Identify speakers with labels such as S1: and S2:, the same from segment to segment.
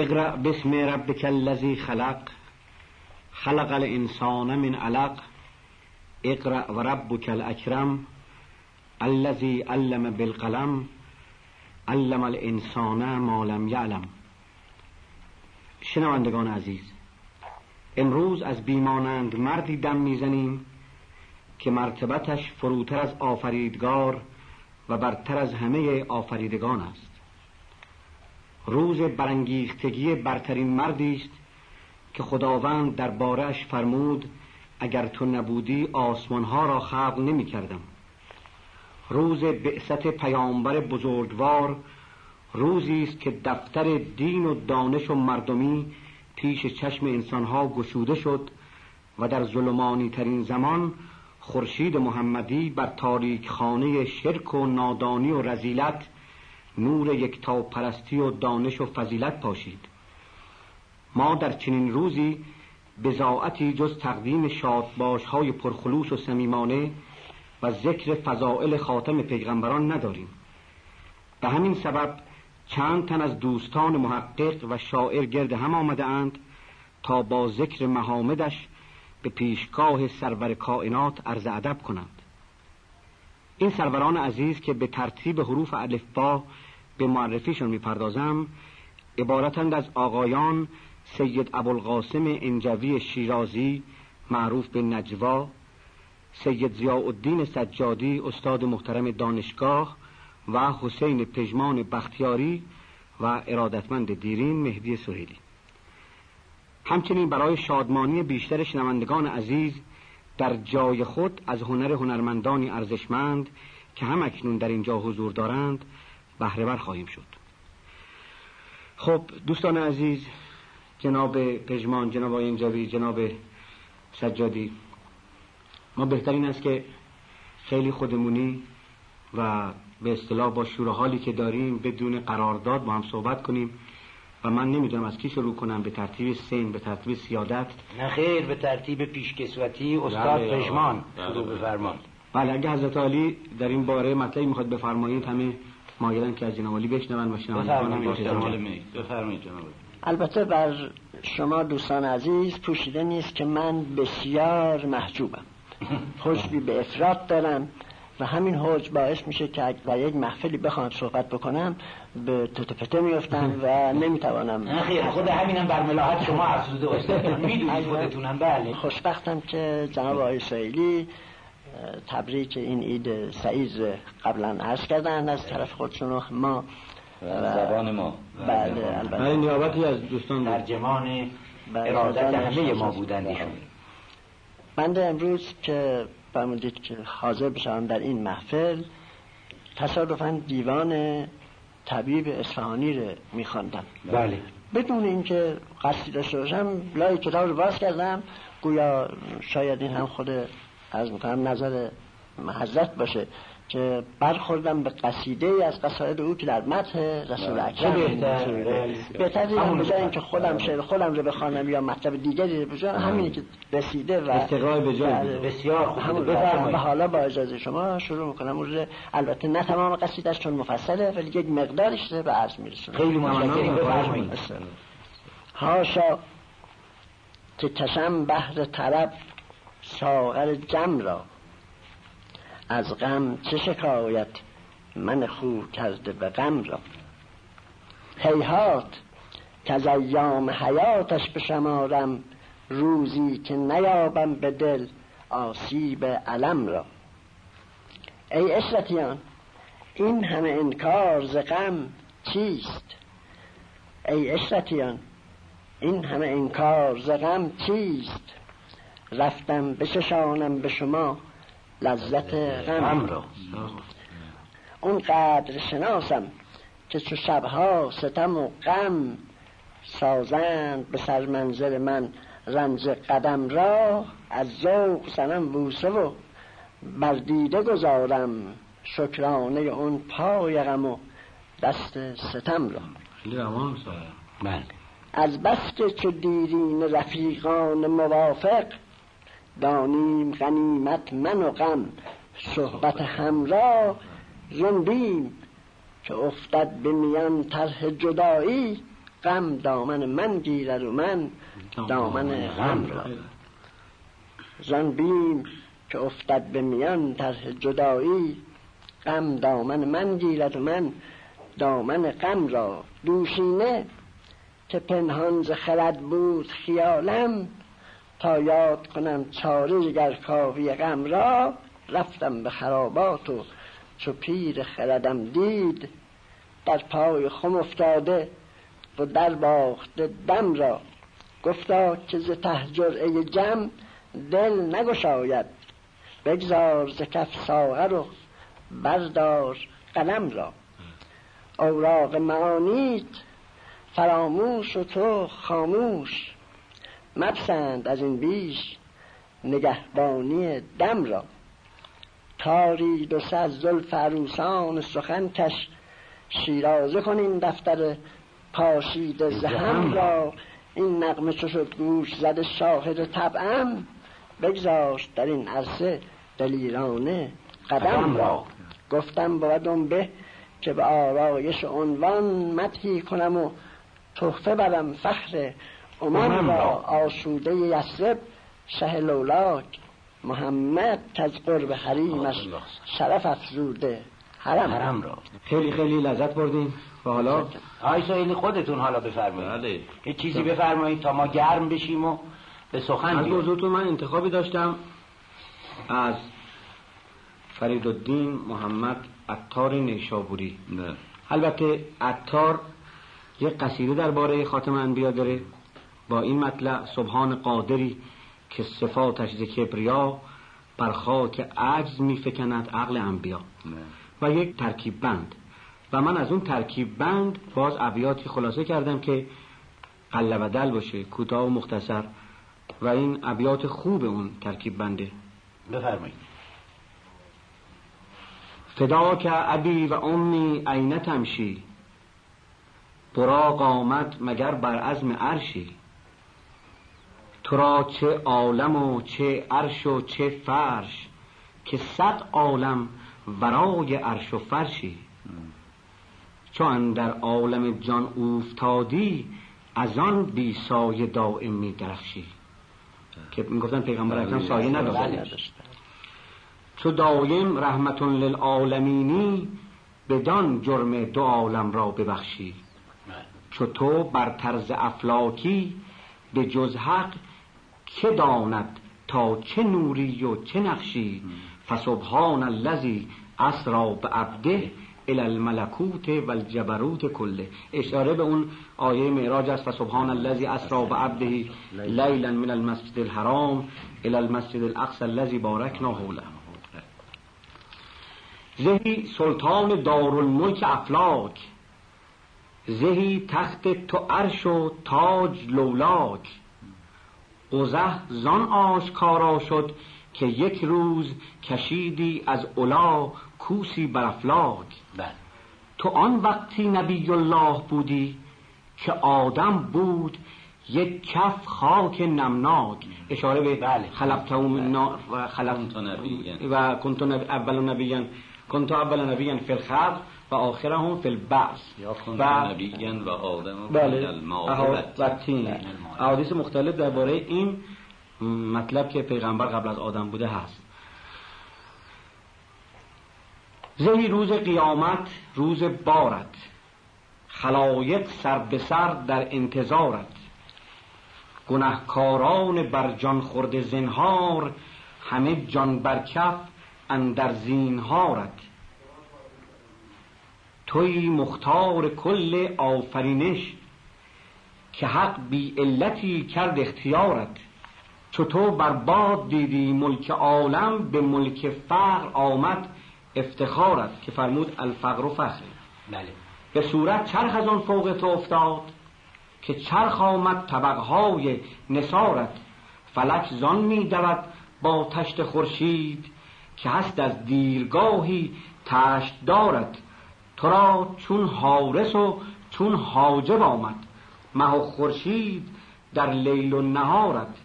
S1: اقرا بسم ربك الذي خلق. خلق الانسان من علق. اقرا وربك الاكرم الذي علم بالقلم. علم الانسان ما لم یعلم شنوندگان عزیز امروز از بیمانند مردی دم می‌زنیم که مرتبتش فروتر از آفریدگار و برتر از همه آفریدگان است. روز برانگیختگی برترین مردی است که خداوند در بارش فرمود اگر تو نبودی آسمانها را خلق نمی کردم روز بعثت پیامبر بزرگوار روزی است که دفتر دین و دانش و مردمی پیش چشم انسانها گشوده شد و در ظلمانی ترین زمان خورشید محمدی بر تاریک خانه شرک و نادانی و رزیلت نور یک تا پرستی و دانش و فضیلت پاشید. ما در چنین روزی بزاعتی جز تقدیم شادباش های پرخلوص و سمیمانه و ذکر فضائل خاتم پیغمبران نداریم. به همین سبب چند تن از دوستان محقق و شاعر گرد هم آمده اند تا با ذکر محامدش به پیشگاه سرور کائنات عرض ادب کنند. این سروران عزیز که به ترتیب حروف الف با به معرفیشون می‌پردازم عبارتند از آقایان سید ابوالقاسم انجوی شیرازی معروف به نجوا سید ضیاءالدین سجادی استاد محترم دانشگاه و حسین پژمان بختیاری و ارادتمند دیرین مهدی سهیلی. همچنین برای شادمانی بیشتر شنوندگان عزیز در جای خود از هنر هنرمندانی ارزشمند که هم اکنون در اینجا حضور دارند بهره بر خواهیم شد. خب دوستان عزیز جناب پژمان جناب آینجاوی جناب سجادی ما بهترین است که خیلی خودمونی و به اصطلاح با شور حالی که داریم بدون قرارداد با هم صحبت کنیم. و من نمی‌دونم از کی شروع کنم به ترتیب سین به ترتیب سیادت.
S2: نه خیر به ترتیب پیشکسوتی استاد
S1: بله،
S2: پژمان.
S1: بله،
S2: شروع بله.
S1: بفرمان بله. اگه حضرت عالی در این باره مطلبی می‌خواد بفرمایید همه مایلن که از جناب علی بشنون و شنوندگان
S2: بفرمایید جناب.
S3: البته بر شما دوستان عزیز پوشیده نیست که من بسیار محجوبم. خوشبی به افراد دارم. و همین حوج باعث میشه که در یک محفلی بخوام صحبت بکنم به توتپته میفتم و نمی‌توانم.
S2: خیر خود همینم بر ملاحت شما افسوده است می‌دونید آره. خودتونم بله.
S3: خوشبختم که جناب آقای سایلی تبریک این اید سعیز قبلا عرض کردن از طرف خودشون ما
S4: زبان ما.
S3: بله البته.
S1: این نیابتی از دوستان
S2: ترجمان
S3: بله،
S2: ارادت همه ما بودن
S3: بنده امروز که فرمودید که حاضر بشوم در این محفل تصادفا دیوان طبیب اصفهانی رو میخواندم
S2: بله.
S3: بدون اینکه قصدی داشته باشم لای کتاب رو باز کردم. گویا شاید این هم خود از می‌کنم نظر حضرت باشه. که برخوردم به قصیده ای از قصاید او که در متح رسول اکرم.
S2: بهتر
S3: از
S2: این
S3: که خودم شعر خودم رو بخوانم یا مطلب دیگری رو همین که رسیده و
S1: استقرای به جای
S3: بله.
S2: بسیار
S3: حالا با اجازه شما شروع می‌کنم. اون البته نه تمام قصیدش چون مفصله ولی یک مقدارش رو به عرض میرسونم.
S2: خیلی ممنون.
S3: هاشا که کشم بحر طرف ساغر جم را از غم چه شکایت من خو کرده به غم را؟ هیهات که از ایام حیاتش بشمارم روزی که نیابم به دل آسیب علم را. ای اشرتیان این همه انکار ز غم چیست؟ ای اشرتیان این همه انکار ز غم چیست؟ رفتم بششانم به شما لذت غم.
S2: را
S3: اونقدر شناسم که چو شبها ستم و غم سازند به سر منزل من رنج قدم را از ذوق سنم بوسه و بر دیده گذارم شکرانه اون پای غم و دست ستم را.
S2: بله.
S3: از بس که چو دیرین رفیقان موافق دانیم غنیمت من و غم. صحبت هم را که افتد به میان طرح جدایی غم دامن من گیرد و من دامن غم را. زندیم. که افتد به میان طرح جدایی غم دامن من گیرد و من دامن غم را. دوشینه که پنهان ز خرد بود خیالم تا یاد کنم چاره گر کاوی غم را رفتم به خرابات و چو پیر خردم دید در پای خم افتاده و در باخته دم را. گفتا که ز ته جم دل نگشاید بگذار ز کف ساغر و بردار قلم را. اوراق معانیت فراموش و تو خاموش. مپسند از این بیش نگهبانی دم را. تاری دو سر زلف عروسان سخن کش شیرازه کن این دفتر پاشید زهم را. این نقمه چو شد گوش زده شاهد طبعم. بگذاشت در این عرصه دلیرانه قدم را. گفتم بودم به که به آرایش عنوان مدحی کنم و تحفه برم فخر امم را آسوده یسرب شه لولاک محمد تذکر به حریمش شرف افزوده. حرم
S2: حرم را.
S1: خیلی خیلی لذت بردیم. و حالا
S2: آی سایلی خودتون حالا بفرمایید.
S4: بله.
S2: یه چیزی بفرمایید تا ما گرم بشیم و به سخن
S1: از حضورتون من انتخابی داشتم از فرید الدین محمد عطار نیشابوری. البته عطار یه قصیده درباره خاتم انبیا داره. با این مطلع سبحان قادری که صفاتش ز کبریا بر خاک عجز میفکند عقل انبیا. و یک ترکیب بند. و من از اون ترکیب بند باز ابیاتی خلاصه کردم که قله و دل باشه کوتاه و مختصر. و این ابیات خوب اون ترکیب بنده.
S2: بفرمایید.
S1: که ابی و امی عینه تمشی. براق آمد مگر بر عزم عرشی. تو را چه عالم و چه عرش و چه فرش که صد عالم ورای عرش و فرشی. چون در عالم جان اوفتادی از آن بی سایه دائم می درخشی. که می‌گفتن پیغمبر اکرم بله، سایه بله، نداشت. بله، چو دایم رحمت للعالمینی بدان جرم دو عالم را ببخشی. چو تو بر طرز افلاکی به جز حق که داند تا چه نوری و چه نقشی؟ فسبحان الذی اسرا به عبده الى الملکوت والجبروت کله. اشاره به اون آیه معراج است. فسبحان الذی اسرا عبده لیلا من المسجد الحرام الى المسجد الاقصى الذي باركنا حوله. زهی سلطان دارالملک افلاک. زهی تخت تو عرش و تاج لولاک. قزه زان آشکارا شد که یک روز کشیدی از اولا کوسی برافلاک.
S2: بله.
S1: تو آن وقتی نبی الله بودی که آدم بود یک کف خاک نمناک. اشاره به
S2: بله.
S1: خلقت بله. نا... و
S4: خلقت
S1: و کنت نبی اول نبیان کنت اول نبی فی الخلق. و آخره هم فی البعث و
S4: نبیین و آدم
S1: بله احادیث مختلف درباره این مطلب که پیغمبر قبل از آدم بوده هست. زهی روز قیامت روز بارت. خلایق سر به سر در انتظارت. گناهکاران بر جان خورده زنهار همه جان بر کف اندر زینهارت. توی مختار کل آفرینش که حق بی علتی کرد اختیارت. چو تو بر باد دیدی ملک عالم به ملک فقر آمد افتخارت که فرمود الفقر و فخر.
S2: بله.
S1: به صورت چرخ از آن فوق تو افتاد که چرخ آمد طبقهای نصارت فلک زان می دود با تشت خورشید که هست از دیرگاهی تشت دارد تو را چون حارس و چون حاجب آمد. مه و خورشید در لیل و نهارت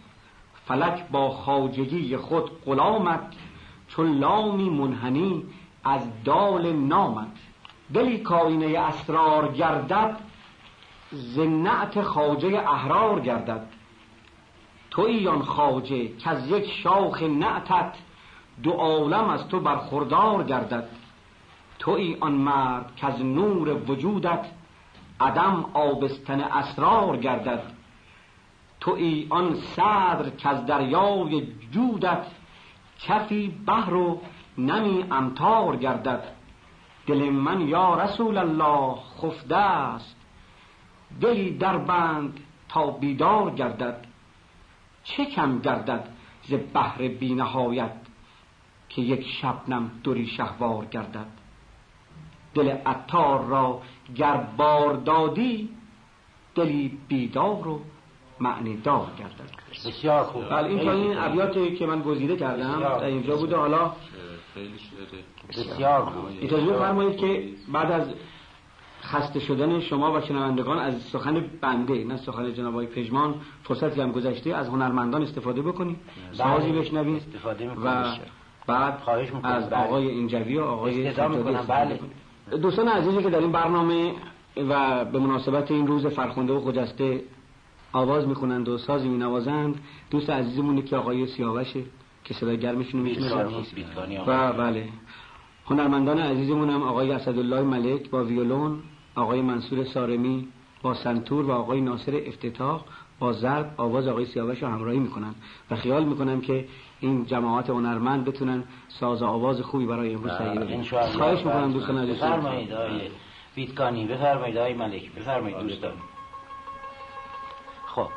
S1: فلک با خاجگی خود غلامت چون لامی منحنی از دال نامت. دلی کاینه اسرار گردد زنعت خاجه احرار گردد. تو آن خاجه که از یک شاخ نعتت دو عالم از تو برخوردار گردد. توی آن مرد که از نور وجودت عدم آبستن اسرار گردد. توی آن صدر که از دریای جودت کفی بحر و نمی امتار گردد. دل من یا رسول الله خفته است. دلی در بند تا بیدار گردد. چه کم گردد ز بحر بینهایت که یک شبنم دوری شهوار گردد. دل عطار را گر بار دادی دلی بیدار و معنی دار گردد
S2: بسیار خوب.
S1: بله این این ابیاتی که من گزیده کردم در اینجا بوده حالا
S2: بسیار خوب.
S1: اجازه بفرمایید که بعد از خسته شدن شما و شنوندگان از سخن بنده نه سخن جناب آقای پژمان فرصتی هم گذشته از هنرمندان استفاده بکنید بله. سازی بشنوید
S2: استفاده
S1: و بعد
S2: خواهش
S1: از
S2: بله.
S1: آقای اینجوی و آقای استفاده
S2: بله.
S1: دوستان عزیزی که در این برنامه و به مناسبت این روز فرخنده و خجسته آواز می‌خونند و سازی مینوازند دوست عزیزمونه که آقای سیاوشه که صدای گرمشون میشنوید و بله. هنرمندان عزیزمون هم آقای اسدالله ملک با ویولون آقای منصور سارمی با سنتور و آقای ناصر افتتاح با ضرب آواز آقای سیاوش رو همراهی می‌کنن و خیال می‌کنم که این جماعت هنرمند بتونن ساز آواز خوبی برای امروز تهیه کنن خواهش می‌کنم دوستان عزیز.
S2: بفرمایید آقای ویتکانی بفرمایید آقای ملک بفرمایید دوستان. خب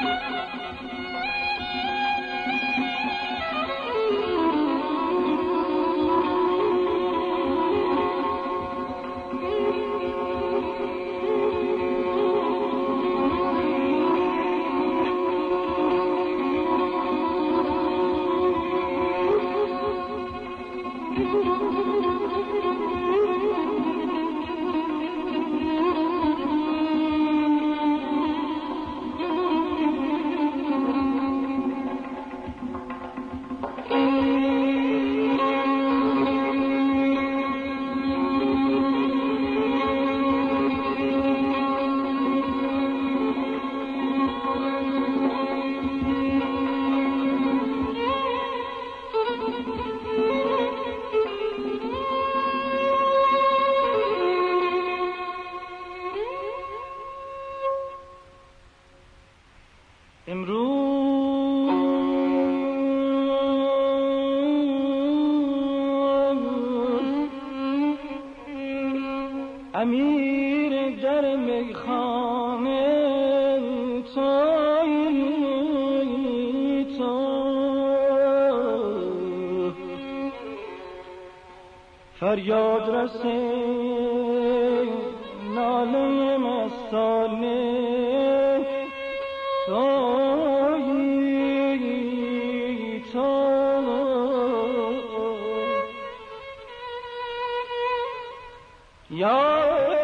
S5: すごい! فریاد رسے نالے میں سالے سوئی یا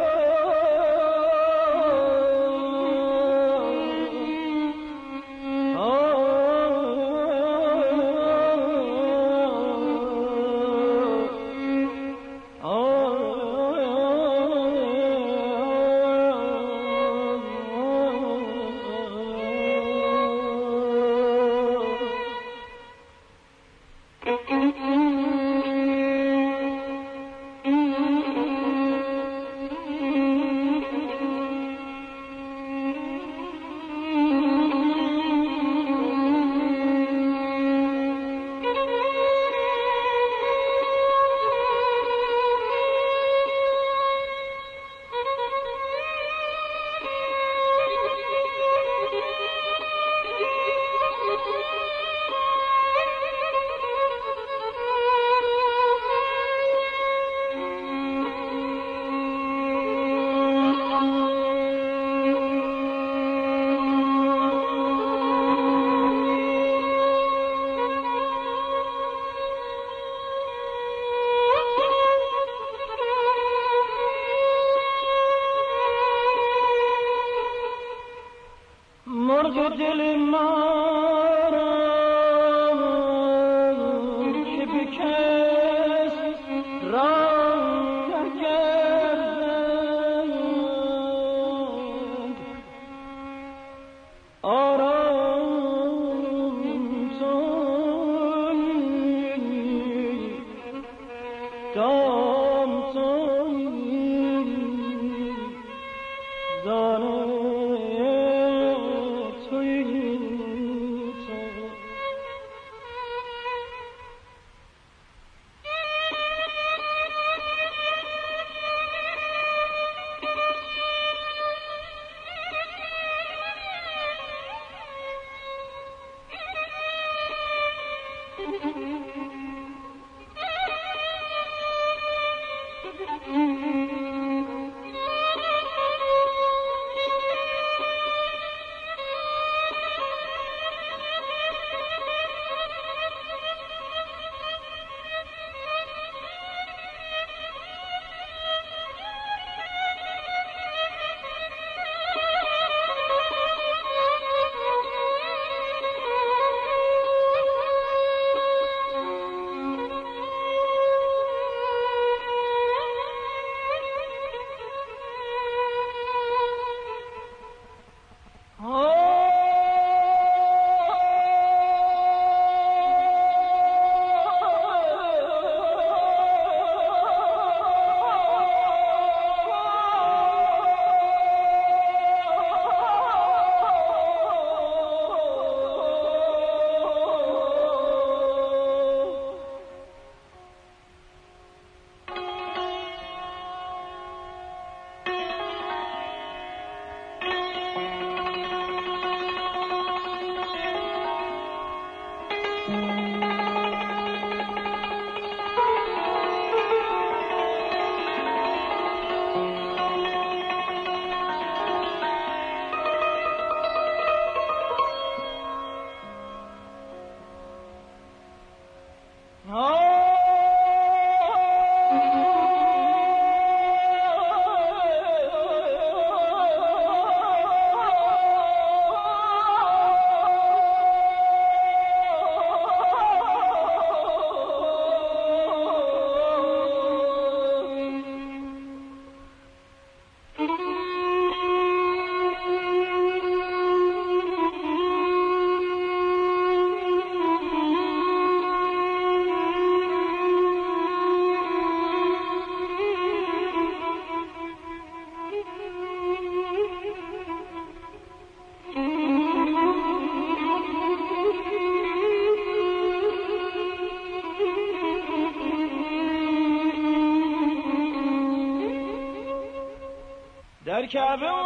S5: مركب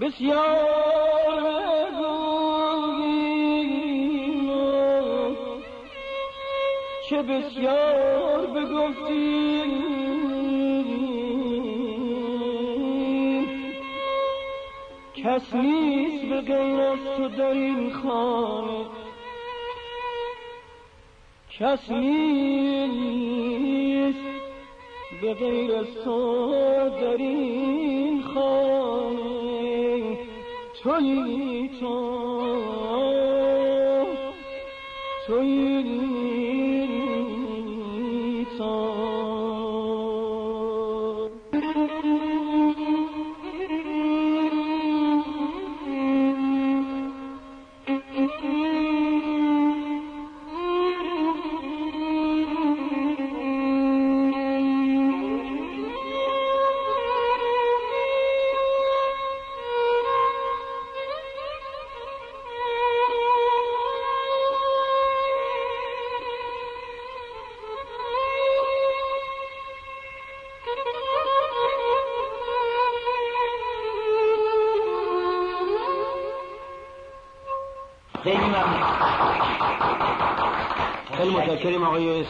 S5: بسیار چه بسیار بگفتیم کس نیست به غیر از تو در این خانه؟ کس نیست به غیر از تو در این خانه؟
S1: تویی چون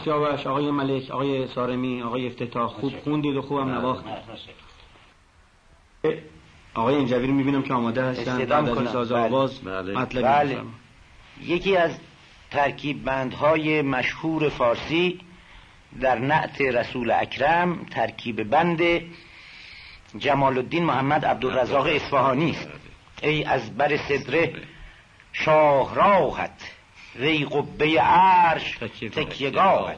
S1: سیاوش آقای ملک آقای سارمی آقای افتتاح خوب خوندید و خوبم نواختید آقای انجویر می‌بینم که آماده هستن.
S2: استدام
S1: از ساز
S2: بله.
S1: آواز مطلب
S2: بله.
S1: بله.
S2: یکی از ترکیب بندهای مشهور فارسی در نعت رسول اکرم ترکیب بند جمال الدین محمد عبدالرزاق بله. اصفهانی است. ای از بر صدره شاه راحت وی قبه عرش تکیگاه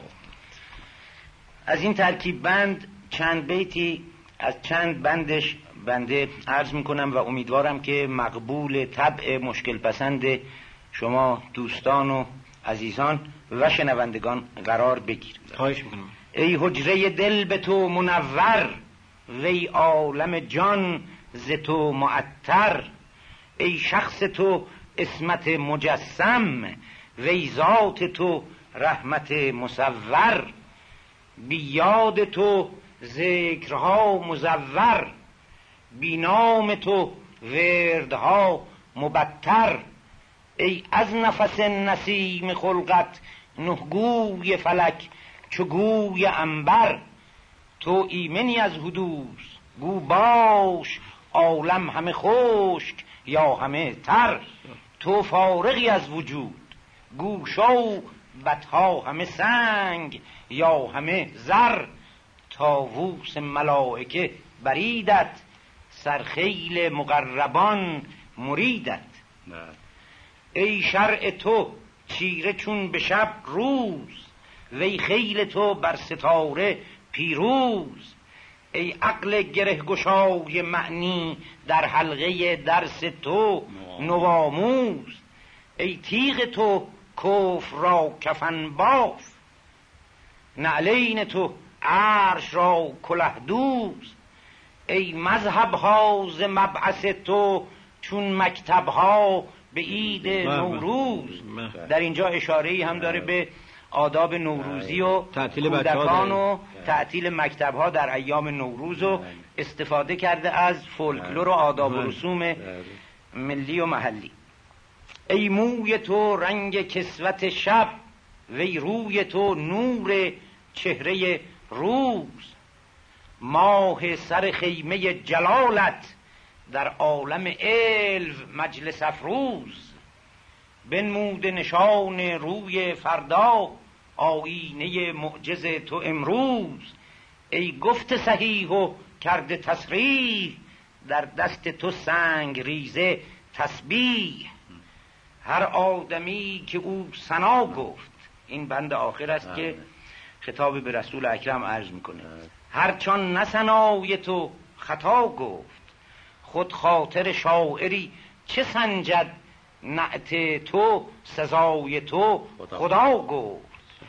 S2: از این ترکیب بند چند بیتی از چند بندش بنده عرض می‌کنم و امیدوارم که مقبول طبع مشکل پسند شما دوستان و عزیزان و شنوندگان قرار بگیرد.
S1: خواهش می‌کنم.
S2: ای حجره دل به تو منور وی عالم جان ز تو معطر. ای شخص تو اسمت مجسم ویزات تو رحمت مصور بیاد تو ذکرها مزور بی نام تو وردها مبتر. ای از نفس نسیم خلقت نهگوی فلک چگوی گوی انبر تو ایمنی از حدوث گو باش عالم همه خشک یا همه تر. تو فارغی از وجود. گوشو بتها همه سنگ یا همه زر تاووس ملائکه بریدت سرخیل مقربان مریدت. نه. ای شرع تو چیره چون به شب روز وی خیل تو بر ستاره پیروز. ای عقل گره گشای معنی در حلقه درس تو نواموز ای تیغ تو کوف را کفن باف. نعلین تو عرش را کله دوز. ای مذهب ها ز مبعث تو چون مکتب ها به عید نوروز. در اینجا اشاره ای هم داره به آداب نوروزی و کودکان و تعطیل مکتب ها در ایام نوروز و استفاده کرده از فولکلور و آداب و رسوم ملی و محلی. ای موی تو رنگ کسوت شب وی روی تو نور چهره روز. ماه سر خیمه جلالت در عالم علو مجلس افروز. بنمود نشان روی فردا آینه معجز تو امروز. ای گفت صحیح و کرده تصریح در دست تو سنگ ریزه تسبیح. هر آدمی که او سنا گفت. این بند آخر است که خطاب به رسول اکرم عرض می‌کنه. هرچان نسنای تو خطا گفت خود خاطر شاعری چه سنجد؟ نعت تو سزای تو خدا. گفت.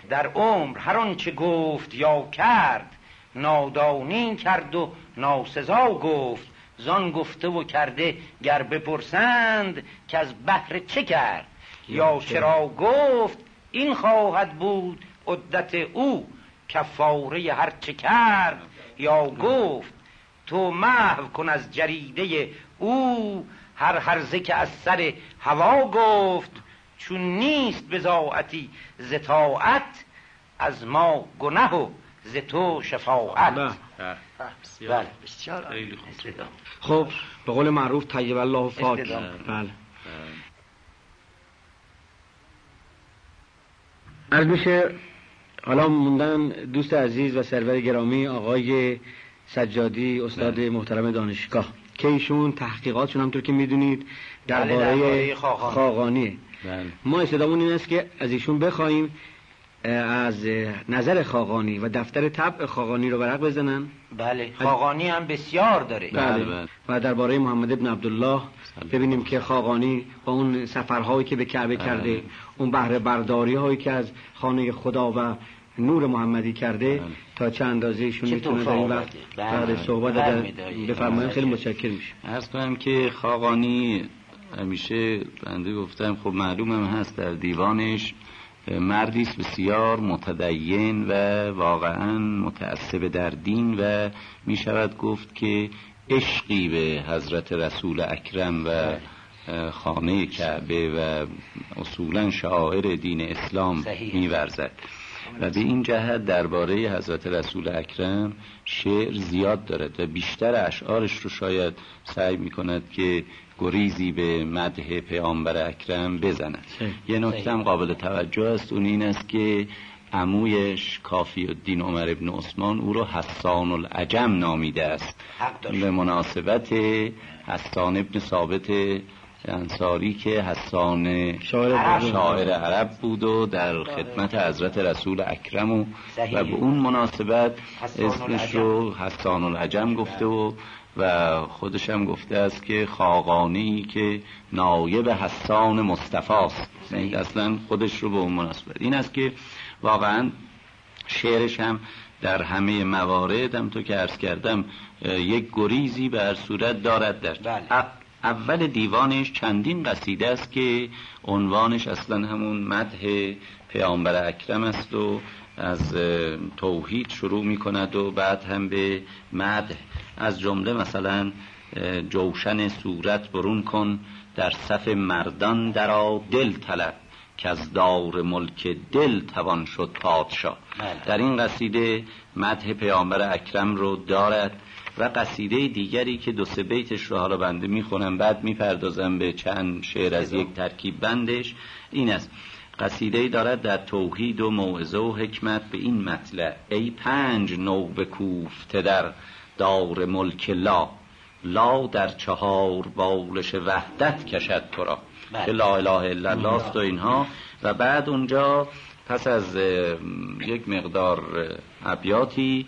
S2: در عمر هر آنچه گفت یا کرد نادانی کرد و ناسزا گفت. زان گفته و کرده گر بپرسند که از بحر چه کرد؟ یا چرا گفت این خواهد بود عدت او کفاره هر چه کرد؟ یا گفت تو محو کن از جریده او هر هرزه که از سر هوا گفت چون نیست بزاعتی زطاعت از ما گنه و ز تو شفاعت.
S1: بله.
S2: بله.
S3: بسیار
S4: خوب.
S1: خب به قول معروف طیب الله و
S2: فاک.
S1: بله. از میشه حالا موندن دوست عزیز و سرور گرامی آقای سجادی استاد بله. محترم دانشگاه. که ایشون تحقیقاتشون همطور که می‌دونید درباره
S2: خاقانی
S4: بله.
S1: ما استدامون این است که از ایشون بخوایم از نظر خاقانی و دفتر طبع خاقانی رو ورق بزنن
S2: بله خاقانی هم بسیار داره
S4: بله,
S1: بله.
S4: بله.
S1: و درباره محمد ابن عبدالله ببینیم که خاقانی با اون سفرهایی که به کعبه
S4: بله.
S1: کرده اون بهره برداری هایی که از خانه خدا و نور محمدی کرده
S4: بله.
S1: تا چند اندازه ایشون می‌تونه در این وقت
S2: بله.
S1: صحبت
S2: بله،
S1: بفرمایید خیلی
S2: بله.
S1: متشکر میشه
S4: عرض کنم که خاقانی همیشه بنده گفتم خب معلومم هست در دیوانش مردی است بسیار متدین و واقعا متعصب در دین و می شود گفت که عشقی به حضرت رسول اکرم و خانه کعبه و اصولا شاعر دین اسلام می ورزد و به این جهت درباره حضرت رسول اکرم شعر زیاد دارد و بیشتر اشعارش رو شاید سعی می کند که گریزی به مده پیامبر اکرم بزند. یه نکته قابل توجه است اون این است که عمویش کافی و دین عمر ابن عثمان او را حسان العجم نامیده است. به مناسبت حسان ابن ثابت انصاری که حسان شاعر عرب, شاعر عرب بود و در خدمت حضرت رسول اکرم و, و به اون مناسبت اسمش رو حسان العجم گفته و و خودش هم گفته است که خاقانی که نایب حسان مصطفی است یعنی اصلا خودش رو به اون مناسبت این است که واقعا شعرش هم در همه موارد هم تو که عرض کردم یک گریزی به هر صورت دارد در بله. اول دیوانش چندین قصیده است که عنوانش اصلا همون مدح پیامبر اکرم است و از توحید شروع می کند و بعد هم به مدح. از جمله مثلا جوشن صورت برون کن در صف مردان درا دل طلب که از دار ملک دل توان شد پادشاه. بله. در این قصیده مدح پیامبر اکرم رو دارد و قصیده دیگری که دو سه بیتش رو حالا بنده می‌خونم بعد می‌پردازم به چند شعر از یک ترکیب بندش. این است. قصیده دارد در توحید و موعظه و حکمت. به این مطلع ای پنج نو بکوفته در دار ملک لا لا در چهار بالش وحدت کشد تو را بله. که لا اله الا الله و اینها. و بعد اونجا پس از یک مقدار ابیاتی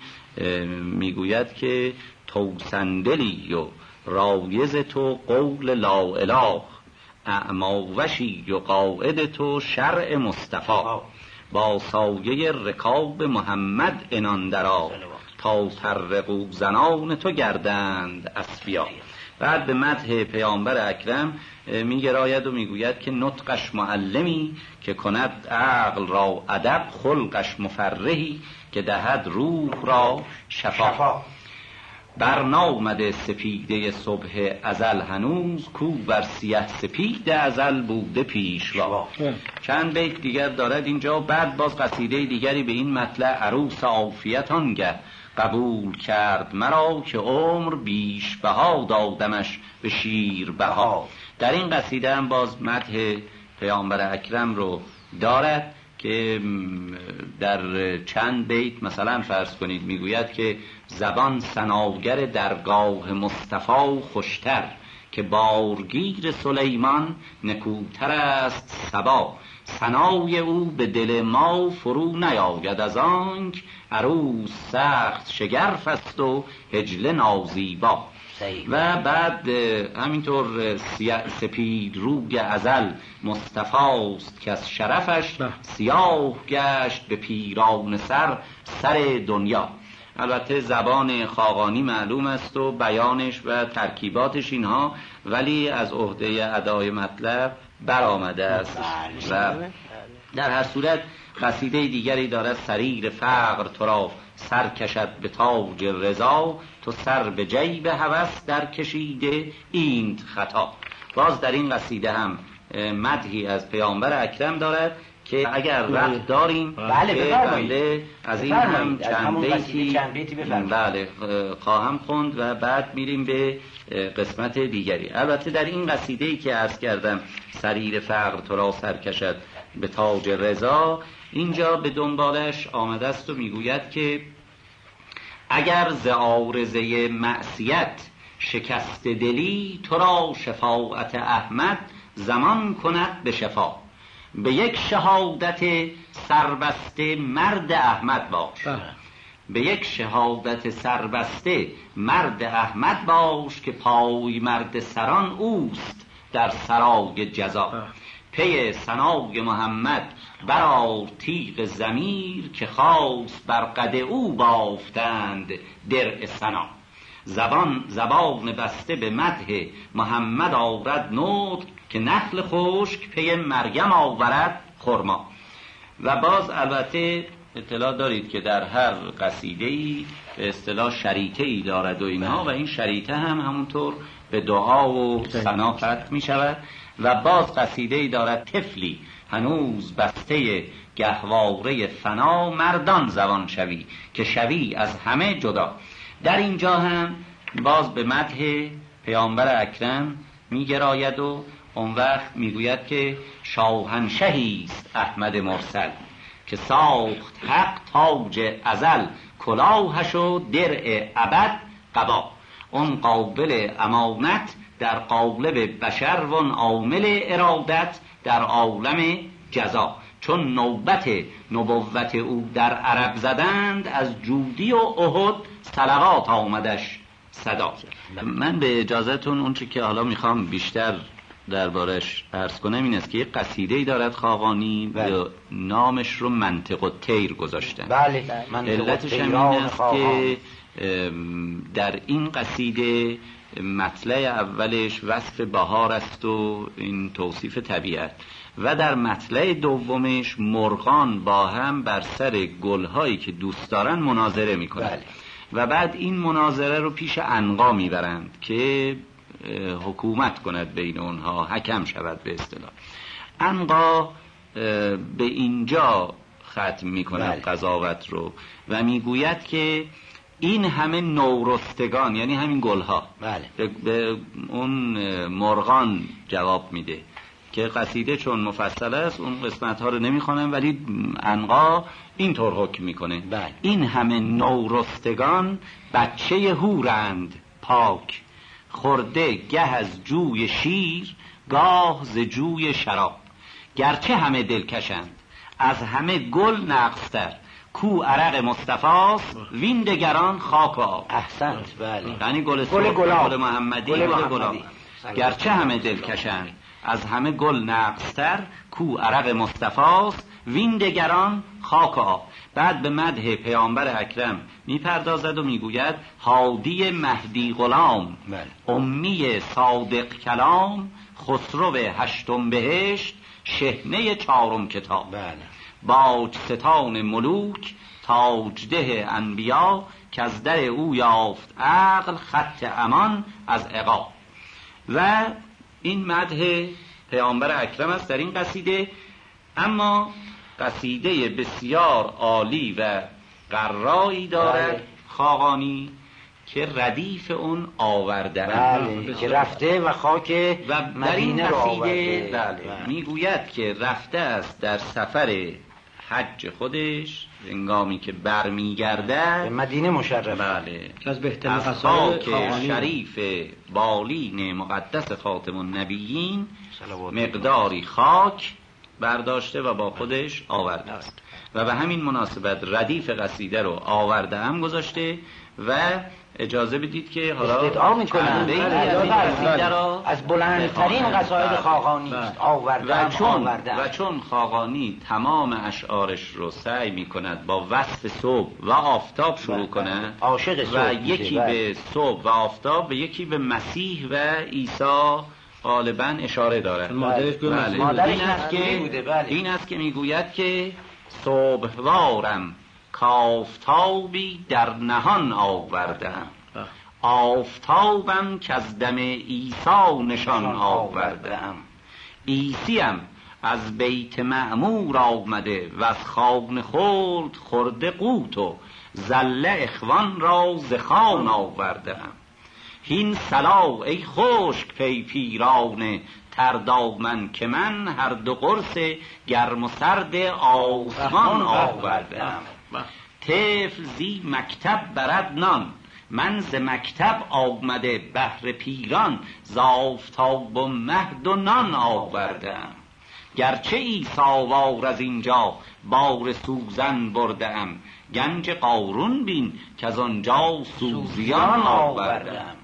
S4: می‌گوید که توسندلی و رایز تو قول لا اله اعماوشی و قاعد تو شرع مصطفی. با سایه رکاب محمد انان درا تا فرقو زنان تو گردند اسبیا بعد به مدح پیامبر اکرم میگراید و می‌گوید که نطقش معلمی که کند عقل را ادب خلقش مفرحی که دهد روح را شفا. برنامده سپیده صبح ازل هنوز کو بر سیه سپید ازل بوده پیش را. چند بیت دیگر دارد اینجا. بعد باز قصیده دیگری به این مطلع عروس عافیت آنگه قبول کرد مرا که عمر بیش بها دادمش به شیر بها. در این قصیده هم باز مده پیامبر اکرم رو دارد. که در چند بیت مثلا فرض کنید می‌گوید که زبان سناگر درگاه مصطفی خوشتر که بارگیر سلیمان نکوتر است سبا. سنای او به دل ما فرو نیاید از آنک عروس سخت شگرف است و هجله نازیبا. و بعد همینطور سپید روگ ازل مصطفاست که از شرفش بله. سیاه گشت به پیران سر سر دنیا. البته زبان خاقانی معلوم است و بیانش و ترکیباتش اینها ولی از عهده ادای مطلب برآمده است. بله. و در هر صورت قصیده دیگری دارد سریر فقر تراف. سر کشد به تاج رضا تو سر به جیب هوس در کشیده این خطا. باز در این قصیده هم مدهی از پیامبر اکرم دارد که اگر وقت داریم
S2: بله بله
S4: از این هم چند بیتی بله خواهم خوند و بعد میریم به قسمت دیگری. البته در این قصیده ای که عرض کردم سریر فقر تو را سر کشد به تاج رضا اینجا به دنبالش آمده است و می‌گوید که اگر ز آرزه معصیت شکست دلی تو را شفاعت احمد زمان کند به شفا. به یک شهادت سربسته مرد احمد باش. بله. به یک شهادت سربسته مرد احمد باش که پای مرد سران اوست در سرای جزا. بله. پی سنای محمد بر تیغ زمیر که خاص بر قد او بافتند در سنا زبان زبان بسته به مدح محمد آورد نود که نخل خشک پی مریم آورد خرما. و باز البته اطلاع دارید که در هر قصیده ای به اصطلاح شریکه ای دارد و اینها و این شریکه هم همونطور به دعا و بله. سنا ختم می شود و باز قصیده ای دارد تفلی هنوز بسته گهواره فنا مردان زبان شوی که شوی از همه جدا. در اینجا هم باز به مدح پیامبر اکرم میگراید و اون وقت می‌گوید که شاهنشهی است احمد مرسل که ساخت حق تاج ازل کلاهش و درع ابد قبا. اون قابل امانت در قالب بشر و عامل ارادت در عالم جزا. چون نوبت نبوت او در عرب زدند از جودی و احد سلوات آمدش صدا. من به اجازهتون اون که حالا می‌خوام بیشتر دربارش عرض کنم این است که یه قصیده ای دارد خاقانی
S2: بله.
S4: و نامش رو منطق و تیر گذاشتن.
S2: بله
S4: علتش هم این است که در این قصیده مطلع اولش وصف بهار است و این توصیف طبیعت و در مطلع دومش مرغان با هم بر سر گلهایی که دوست دارن مناظره می‌کنند
S2: بله.
S4: و بعد این مناظره رو پیش انقا می‌برند که حکومت کند بین اونها حکم شود به اصطلاح انقا به اینجا ختم می‌کند
S2: بله.
S4: قضاوت رو و می‌گوید که این همه نورستگان یعنی همین گلها.
S2: بله.
S4: به،, به اون مرغان جواب میده که قصیده چون مفصل است اون قسمت ها رو نمی‌خوانم ولی انقا اینطور حکم می‌کنه.
S2: بله.
S4: این همه نورستگان بچه هورند پاک. خورده گه از جوی شیر گاه ز جوی شراب. گرچه همه دلکشند از همه گل نقصتر. کو عرق مصطفاست وین دگران خاک و آب.
S2: احسنت بله.
S4: یعنی گل
S2: گل
S4: گل محمدی
S2: گل
S4: گل گرچه همه دلکشان از همه گل نقصتر کو عرق مصطفاست وین دگران خاک و آب. بعد به مدح پیامبر اکرم می‌پردازد و می‌گوید هادی مهدی غلام.
S2: بله.
S4: امی صادق کلام خسرو هشتم بهشت شهنه چهارم کتاب.
S2: بله.
S4: باج ستان ملوک تاجده انبیا که از در او یافت عقل خط امان از اقا و این مده پیامبر اکرم است در این قصیده. اما قصیده بسیار عالی و قرایی دارد
S2: بله.
S4: خاقانی که ردیف اون آورده
S2: بله، که رفته و خاک
S4: و در این قصیده بله، می‌گوید که رفته است در سفر حج خودش زنگامی که
S2: برمیگردد.
S4: به
S2: مدینه مشرف.
S4: بله.
S1: از بهترین
S4: خاک شریف بالین مقدس خاتم النبیین مقداری خاک برداشته و با خودش آورده بله. است. و به همین مناسبت ردیف قصیده رو آورده هم گذاشته و اجازه بدید که حالا
S2: استدعا
S4: می‌کنم. از
S2: بلندترین قصاید خاقانی بله.
S4: بله.
S2: آورده
S4: و چون و چون خاقانی تمام اشعارش رو سعی می‌کند با وصف صبح و آفتاب شروع کند
S2: عاشق
S4: و یکی به صبح و آفتاب و یکی به مسیح و عیسی غالبا اشاره داره.
S1: مادرش
S4: بله.
S2: بله.
S4: این است که این است که می‌گوید که صبحوارم. کافتابی در نهان آوردم. آفتابم که از دم عیسی نشان آوردم. عیسیم از بیت معمور آمده و از خان خورد خورده قوت و زله اخوان را زخان آوردم. هین سلا ای خشک پی پیران تردامن که من هر دو قرص گرم و سرد آسمان آوردم. طفل زی مکتب برد نان. من ز مکتب آمده بهر پیران ز آفتاب و مهد و نان آوردم. گرچه ای ساوار از اینجا بار سوزن بردم. گنج قارون بین که از آنجا سوزیان آوردم.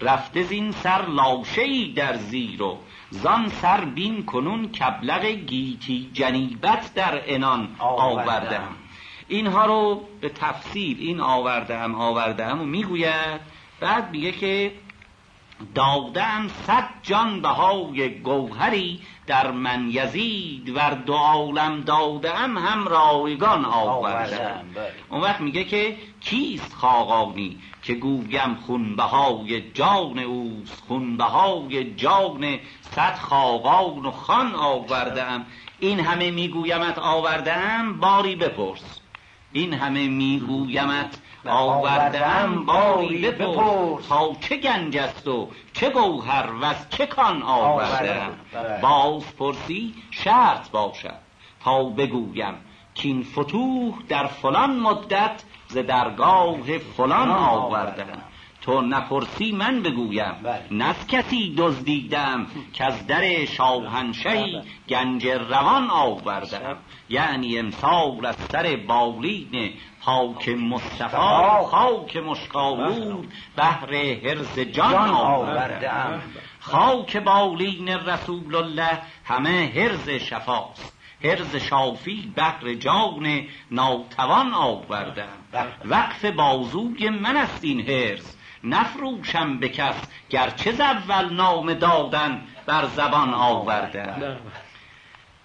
S4: رفته زین سر لاشه ای در زیر و زان سر بین کنون کبلغ گیتی جنیبت در انان
S2: آوردم.
S4: اینها رو به تفصیل این آوردم آوردم و می‌گوید بعد میگه که دادم صد جان بهای گوهری در من یزید و دو عالم دادم هم رایگان آوردم.
S2: بله.
S4: اون وقت میگه که کیست خاقانی که گویم خونبهای جان اوست خونبهای جان صد خاقان و خان آوردم. این همه میگویمت آوردم باری بپرس. این همه میگویمت. آوردم باری بپرس. تا چه گنج است و چه گوهر و از چه کان آوردم باز پرسی شرط باشد. تا بگویم کین فتوح در فلان مدت ز درگاه فلان آوردم تو نپرسی من بگویم.
S2: بله.
S4: نه کسی دزدیدم که از در شاهنشهی بله. گنج روان آوردم. بله. یعنی امسال از سر بالین خاک مصطفا خاک مشکاور بهر حرز جان آوردم. خاک باولین رسول الله همه حرز شفاست. حرز شافی بهر جان ناتوان آوردم. وقف بازوی من است این حرز. نفروشم به کس گرچه ز اول نام دادن بر زبان آورده.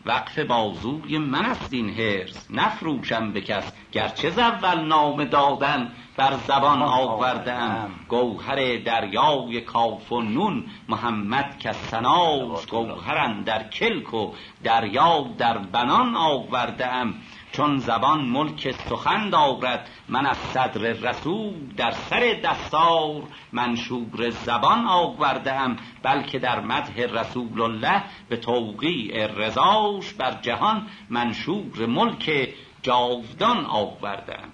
S4: وقف بازوی من است این حرز نفروشم به کس گرچه ز اول نام دادن بر زبان آورده. ام گوهر دریای کاف و نون محمد کسناز گوهرن در کلک و دریا در بنان آورده ام. چون زبان ملک سخن دارد من از صدر رسول در سر دستار منشور زبان آورده ام بلکه در مدح رسول الله به توقیع رضاش بر جهان منشور ملک جاودان آورده ام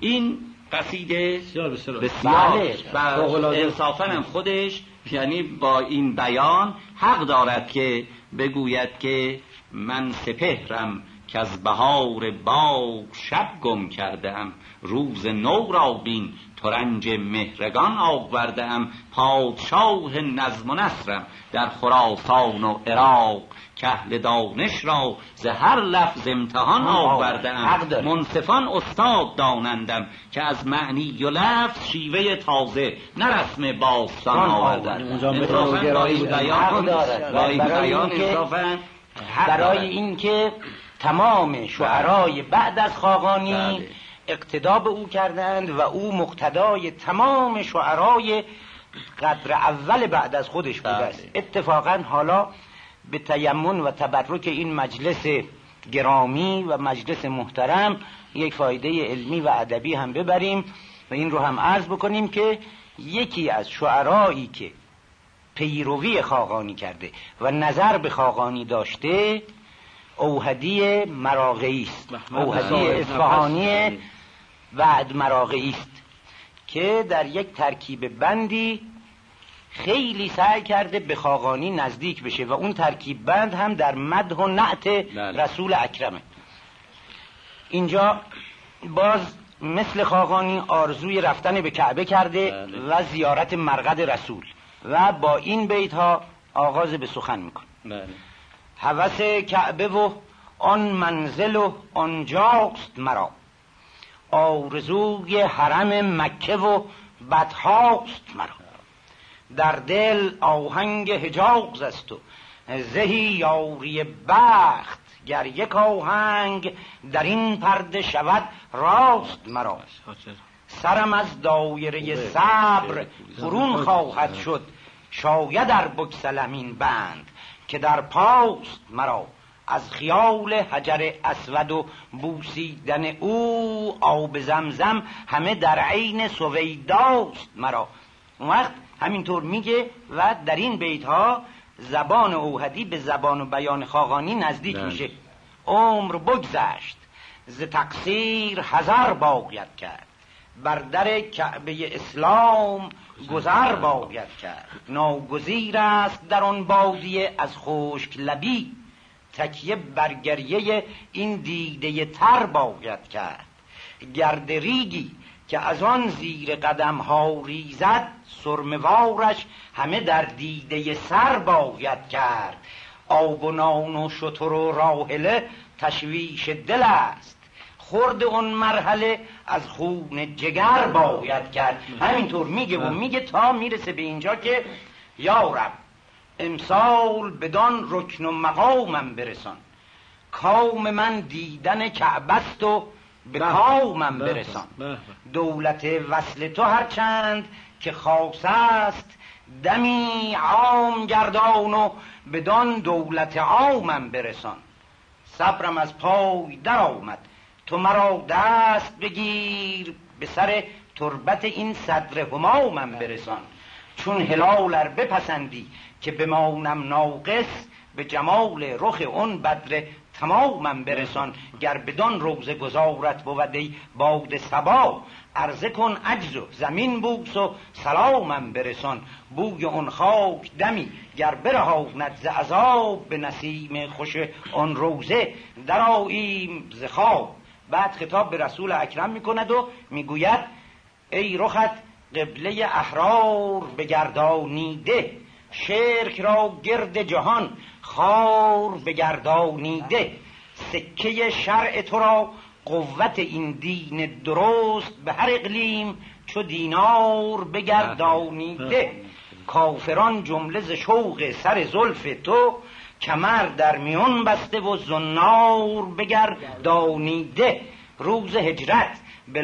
S4: این قصیده
S1: بسیار بسیار,
S2: بله.
S1: بله.
S4: انصافا خودش یعنی با این بیان حق دارد که بگوید که من سپهرم. که از بهار باغ شب گم کرده ام روز نو را بین ترنج مهرگان آورده ام پادشاه نظم و نصرم در خراسان و عراق کهل دانش را ز هر لفظ امتحان آورده
S2: ام
S4: منصفان استاد دانندم که از معنی و لفظ شیوه تازه نه رسم باستان
S1: آورده
S4: انصافا
S2: برای اینکه تمام شعرای بله. بعد از خاقانی
S4: بله.
S2: اقتدا به او کردند و او مقتدای تمام شعرای قدر اول بعد از خودش بود. است اتفاقا حالا به تیمون و تبرک این مجلس گرامی و مجلس محترم یک فایده علمی و ادبی هم ببریم و این رو هم عرض بکنیم که یکی از شعرایی که پیروی خاقانی کرده و نظر به خاقانی داشته اوهدی مراغی است. اوهدی اصفهانی وعد مراغی است که در یک ترکیب بندی خیلی سعی کرده به خاقانی نزدیک بشه و اون ترکیب بند هم در مده و نعت رسول اکرمه. اینجا باز مثل خاقانی آرزوی رفتن به کعبه کرده و زیارت مرقد رسول و با این بیت ها آغاز به سخن می‌کنه. هوس کعبه و آن منزل و آنجاست مرا. آرزوی حرم مکه و بدهاست مرا. در دل آهنگ حجاز است و زهی یاری بخت گر یک آهنگ در این پرده شود راست مرا. سرم از دایره صبر برون خواهد شد. شاید در بکسلم این بند. که در پاست مرا از خیال حجر اسود و بوسیدن او آب زمزم همه در عین سویداست مرا. اون وقت همینطور میگه و در این بیت ها زبان اوهدی به زبان و بیان خاقانی نزدیک
S4: بله.
S2: میشه. عمر بگذشت ز تقصیر هزار باقیت کرد. بر در کعبه اسلام گذر باید کرد. ناگزیر است در آن بادیه از خشک لبی. تکیه برگریه این دیده تر باید کرد. گرد ریگی که از آن زیر قدم ها ریزد سرموارش همه در دیده سر باید کرد. آب و نان و شتر و راهله تشویش دل است. خورد اون مرحله از خون جگر باید کرد. همینطور میگه و میگه تا می‌رسه به اینجا که یا رب امسال بدان رکن و مقامم برسان. کام من دیدن کعبست و به بله. کامم بله. برسان. بله. دولت وصل تو هرچند که خاص است دمی عام گردان و بدان دولت عامم برسان. صبرم از پای در آمد تو مرا دست بگیر به سر تربت این صدر من برسان. چون هلالر بپسندی که به بمانم ناقص به جمال رخ اون بدر تمامم برسان. گر بدان روز گذارت بود ای باد سبا ارزه کن عجز و زمین بوس و سلامم برسان. بوی اون خاک دمی گر برهاند ز عذاب به نسیم خوش اون روزه. دراییم ز بعد خطاب به رسول اکرم می‌کند و می‌گوید ای رخت قبله احرار به گردانیده شرک را گرد جهان خار به گردانیده سکه شرع تو را قوت این دین درست به هر اقلیم چو دینار بگردانیده. بله. کافران جمله ز شوق سر زلف تو کمر در میون بسته و زنار بگر دانیده. روز هجرت به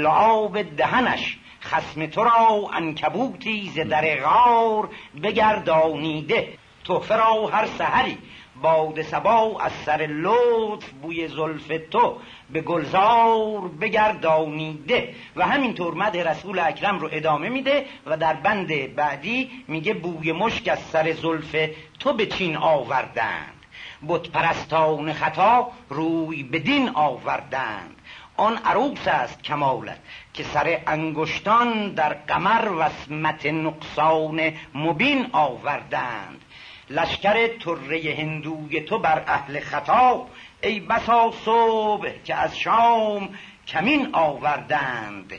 S2: دهنش. خسم تو را انکبوتی ز در غار بگردانیده تحفه را هر سهری باد سبا از سر لطف بوی زلف تو به گلزار بگردانیده. و همینطور مده رسول اکرم رو ادامه میده و در بند بعدی میگه بوی مشک از سر زلف تو به چین آوردند. بت پرستان خطا روی بدین دین آوردند. آن عروس است کمالت که سر انگشتان در قمر وسمت نقصان مبین آوردند. لشکر تره هندوی تو بر اهل خطا ای بسا صبح که از شام کمین آوردند.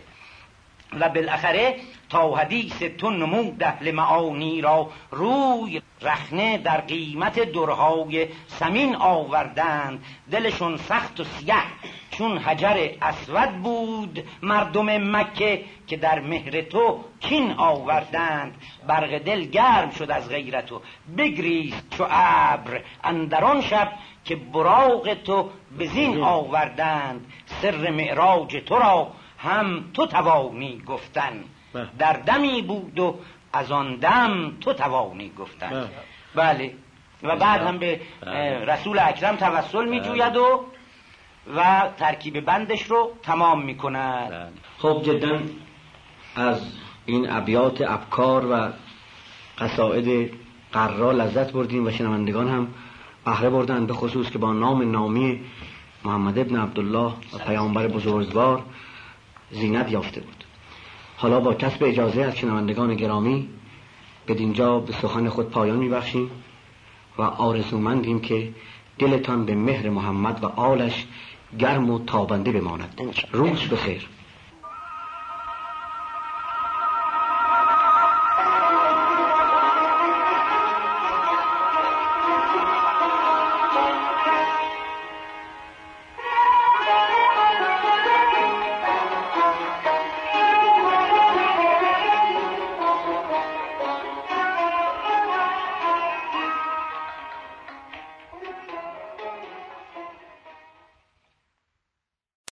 S2: و بالاخره تا حدیث تو نمود اهل معانی را روی رخنه در قیمت درهای سمین آوردند. دلشون سخت و سیه. چون حجر اسود بود مردم مکه که در مهر تو کین آوردند. برق دل گرم شد از غیرت و بگریز چو ابر. اندران شب که براغ تو بزین آوردند سر معراج تو را هم تو توانی گفتن. بله. در دمی بود و از آن دم تو توانی گفتن. بله. بله. و بعد بله. هم به رسول اکرم توسل می جوید و و ترکیب بندش رو تمام می کند بله.
S1: خب جدا از این ابیات ابکار و قصائد قرار لذت بردیم و شنوندگان هم بهره بردن به خصوص که با نام نامی محمد ابن عبدالله و پیامبر بزرگوار زینت یافته بود. حالا با کسب اجازه از شنوندگان گرامی به دینجا به سخن خود پایان میبخشیم و آرزومندیم که دلتان به مهر محمد و آلش گرم و تابنده بماند. روز بخیر.